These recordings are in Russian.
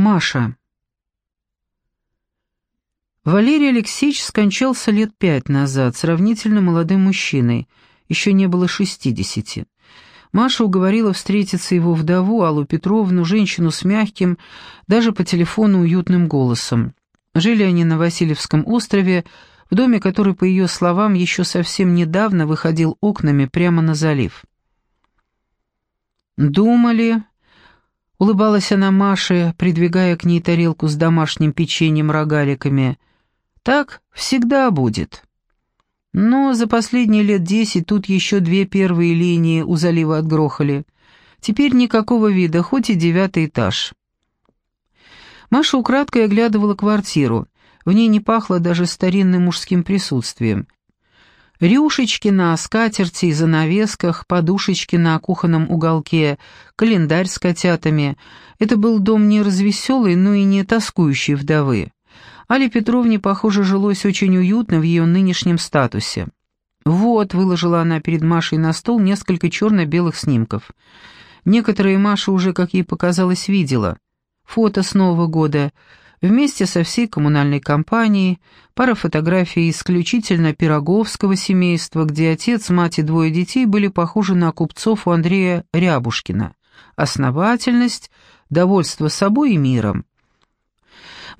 Маша. Валерий Алексеевич скончался лет пять назад, сравнительно молодым мужчиной, еще не было шестидесяти. Маша уговорила встретиться его вдову, Аллу Петровну, женщину с мягким, даже по телефону уютным голосом. Жили они на Васильевском острове, в доме, который, по ее словам, еще совсем недавно выходил окнами прямо на залив. «Думали...» — улыбалась она Маше, придвигая к ней тарелку с домашним печеньем-рогаликами. «Так всегда будет». Но за последние лет десять тут еще две первые линии у залива отгрохали. Теперь никакого вида, хоть и девятый этаж. Маша украдкой оглядывала квартиру. В ней не пахло даже старинным мужским присутствием. Рюшечки на скатерти и занавесках, подушечки на кухонном уголке, календарь с котятами. Это был дом не развеселый, но и не тоскующий вдовы. Але Петровне, похоже, жилось очень уютно в ее нынешнем статусе. «Вот», — выложила она перед Машей на стол несколько черно-белых снимков. Некоторые Маша уже, как ей показалось, видела. Фото с Нового года — Вместе со всей коммунальной компанией, пара фотографий исключительно пироговского семейства, где отец, мать и двое детей были похожи на купцов у Андрея Рябушкина. Основательность, довольство собой и миром.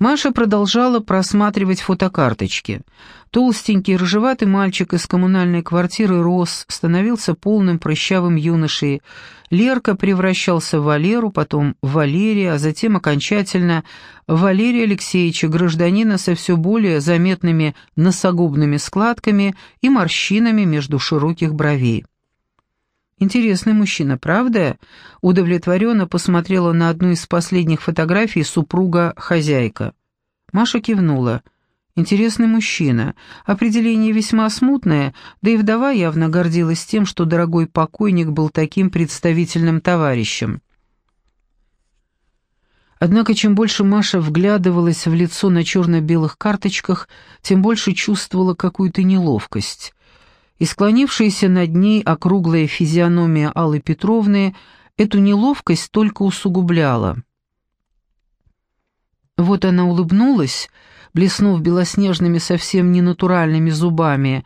Маша продолжала просматривать фотокарточки. Толстенький, рыжеватый мальчик из коммунальной квартиры рос, становился полным прыщавым юношей. Лерка превращался в Валеру, потом в Валерия, а затем окончательно в Валерия Алексеевича, гражданина со все более заметными носогубными складками и морщинами между широких бровей. Интересный мужчина, правда? Удовлетворенно посмотрела на одну из последних фотографий супруга-хозяйка. Маша кивнула. Интересный мужчина. Определение весьма смутное, да и вдова явно гордилась тем, что дорогой покойник был таким представительным товарищем. Однако чем больше Маша вглядывалась в лицо на черно-белых карточках, тем больше чувствовала какую-то неловкость и склонившаяся над ней округлая физиономия Аллы Петровны эту неловкость только усугубляла. Вот она улыбнулась, блеснув белоснежными совсем ненатуральными зубами,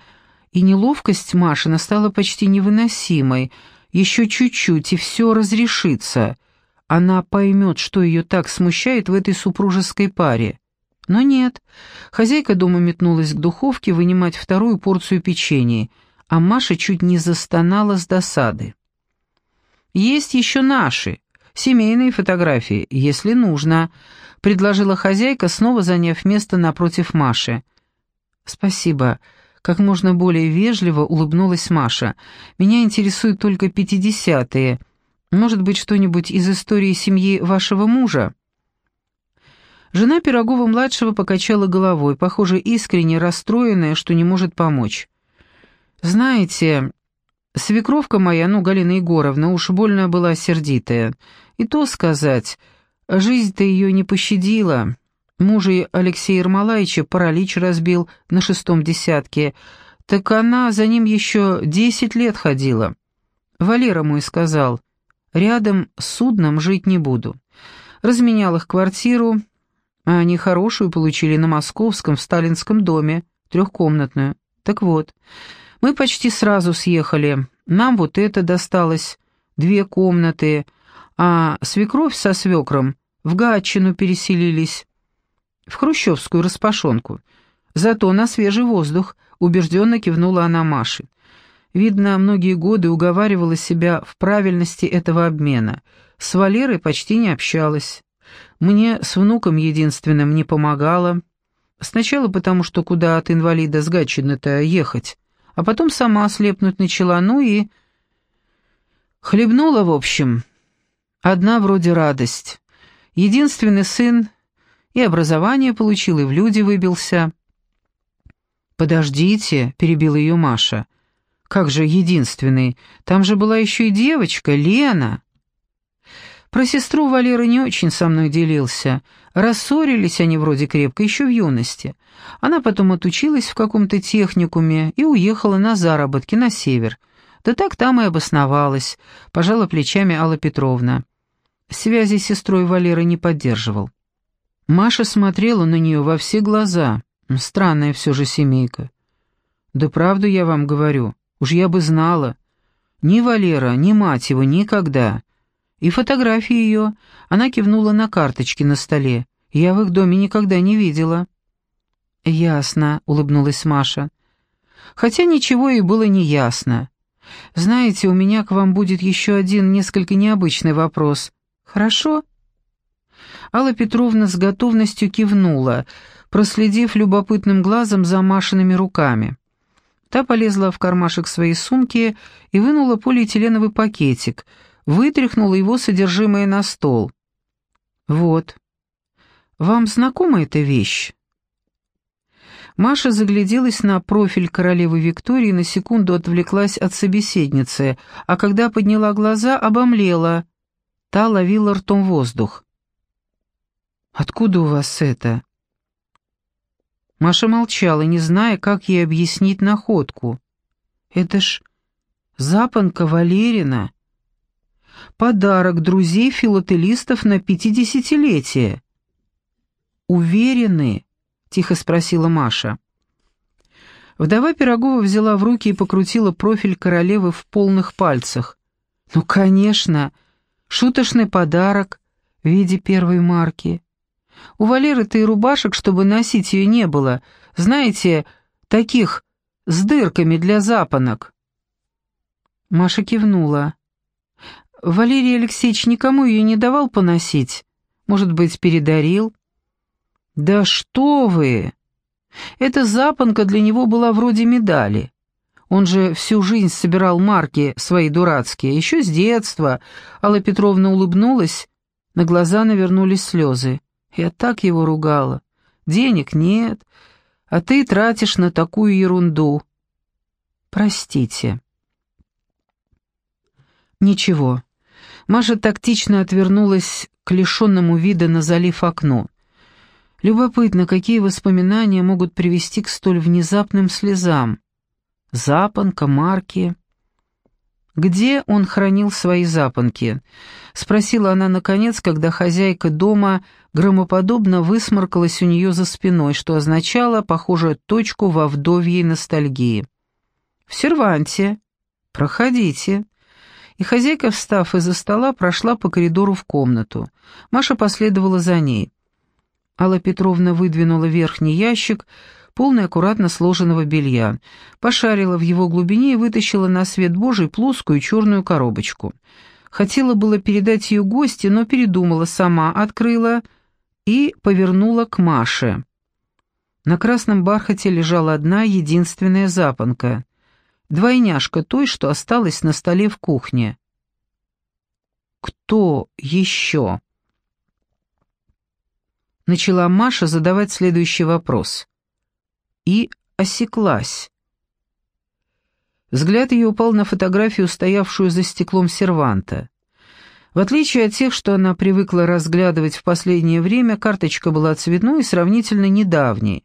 и неловкость Машина стала почти невыносимой. Еще чуть-чуть, и все разрешится. Она поймет, что ее так смущает в этой супружеской паре. Но нет. Хозяйка дома метнулась к духовке вынимать вторую порцию печенья — а Маша чуть не застонала с досады. «Есть еще наши, семейные фотографии, если нужно», — предложила хозяйка, снова заняв место напротив Маши. «Спасибо», — как можно более вежливо улыбнулась Маша. «Меня интересуют только пятидесятые. Может быть, что-нибудь из истории семьи вашего мужа?» Жена Пирогова-младшего покачала головой, похоже, искренне расстроенная, что не может помочь. «Знаете, свекровка моя, ну, Галина Егоровна, уж больно была сердитая. И то сказать, жизнь-то ее не пощадила. Мужа Алексея Ермолаевича паралич разбил на шестом десятке, так она за ним еще десять лет ходила. Валера мой сказал, рядом с судном жить не буду. Разменял их квартиру, а они хорошую получили на московском в сталинском доме, трехкомнатную. Так вот, мы почти сразу съехали. Нам вот это досталось, две комнаты, а свекровь со свекром в Гатчину переселились, в хрущевскую распашонку. Зато на свежий воздух, убежденно кивнула она Маше. Видно, многие годы уговаривала себя в правильности этого обмена. С Валерой почти не общалась. Мне с внуком единственным не помогала. Сначала потому, что куда от инвалида с Гатчины-то ехать а потом сама слепнуть начала, ну и... Хлебнула, в общем. Одна вроде радость. Единственный сын и образование получил, и в люди выбился. «Подождите», — перебила ее Маша. «Как же единственный? Там же была еще и девочка, Лена». Про сестру Валера не очень со мной делился. Рассорились они вроде крепко еще в юности. Она потом отучилась в каком-то техникуме и уехала на заработки на север. Да так там и обосновалась, пожала плечами Алла Петровна. Связи с сестрой Валера не поддерживал. Маша смотрела на нее во все глаза. Странная все же семейка. «Да правду я вам говорю, уж я бы знала. Ни Валера, ни мать его никогда. И фотографии ее, она кивнула на карточки на столе. Я в их доме никогда не видела». «Ясно», — улыбнулась Маша. «Хотя ничего и было не ясно. Знаете, у меня к вам будет еще один несколько необычный вопрос. Хорошо?» Алла Петровна с готовностью кивнула, проследив любопытным глазом за Машиными руками. Та полезла в кармашек своей сумки и вынула полиэтиленовый пакетик, вытряхнула его содержимое на стол. «Вот. Вам знакома эта вещь?» Маша загляделась на профиль королевы Виктории и на секунду отвлеклась от собеседницы, а когда подняла глаза, обомлела. Та ловила ртом воздух. «Откуда у вас это?» Маша молчала, не зная, как ей объяснить находку. «Это ж запонка Валерина. Подарок друзей филателистов на пятидесятилетие». «Уверены?» — тихо спросила Маша. Вдова Пирогова взяла в руки и покрутила профиль королевы в полных пальцах. «Ну, конечно, шуточный подарок в виде первой марки. У Валеры-то и рубашек, чтобы носить ее, не было. Знаете, таких с дырками для запонок». Маша кивнула. «Валерий Алексеевич никому ее не давал поносить? Может быть, передарил?» «Да что вы!» Эта запонка для него была вроде медали. Он же всю жизнь собирал марки свои дурацкие, еще с детства. Алла Петровна улыбнулась, на глаза навернулись слезы. Я так его ругала. Денег нет, а ты тратишь на такую ерунду. Простите. Ничего. Маша тактично отвернулась к лишенному вида на залив окну. Любопытно, какие воспоминания могут привести к столь внезапным слезам. Запонка, марки... «Где он хранил свои запонки?» — спросила она наконец, когда хозяйка дома громоподобно высморкалась у нее за спиной, что означало, похоже, точку во вдовьей ностальгии. «В серванте. Проходите». И хозяйка, встав из-за стола, прошла по коридору в комнату. Маша последовала за ней. Алла Петровна выдвинула верхний ящик, полный аккуратно сложенного белья, пошарила в его глубине и вытащила на свет Божий плоскую черную коробочку. Хотела было передать ее гости, но передумала сама, открыла и повернула к Маше. На красном бархате лежала одна единственная запонка, двойняшка той, что осталась на столе в кухне. «Кто еще?» Начала Маша задавать следующий вопрос и осеклась. Взгляд ее упал на фотографию, стоявшую за стеклом серванта. В отличие от тех, что она привыкла разглядывать в последнее время, карточка была цветной и сравнительно недавней.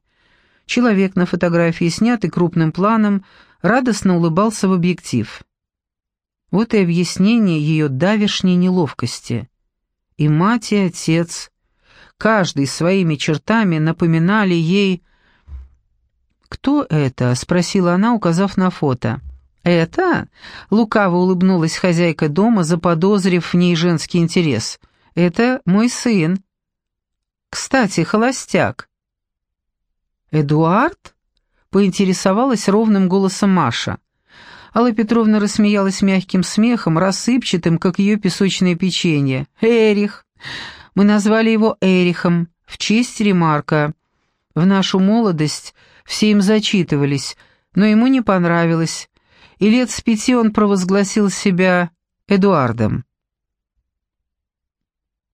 Человек на фотографии, снятый крупным планом, радостно улыбался в объектив. Вот и объяснение ее давешней неловкости. И мать, и отец, каждый своими чертами напоминали ей «Кто это?» — спросила она, указав на фото. «Это?» — лукаво улыбнулась хозяйка дома, заподозрив в ней женский интерес. «Это мой сын. Кстати, холостяк». «Эдуард?» — поинтересовалась ровным голосом Маша. Алла Петровна рассмеялась мягким смехом, рассыпчатым, как ее песочное печенье. «Эрих. Мы назвали его Эрихом в честь ремарка. В нашу молодость все им зачитывались, но ему не понравилось, и лет с пяти он провозгласил себя Эдуардом.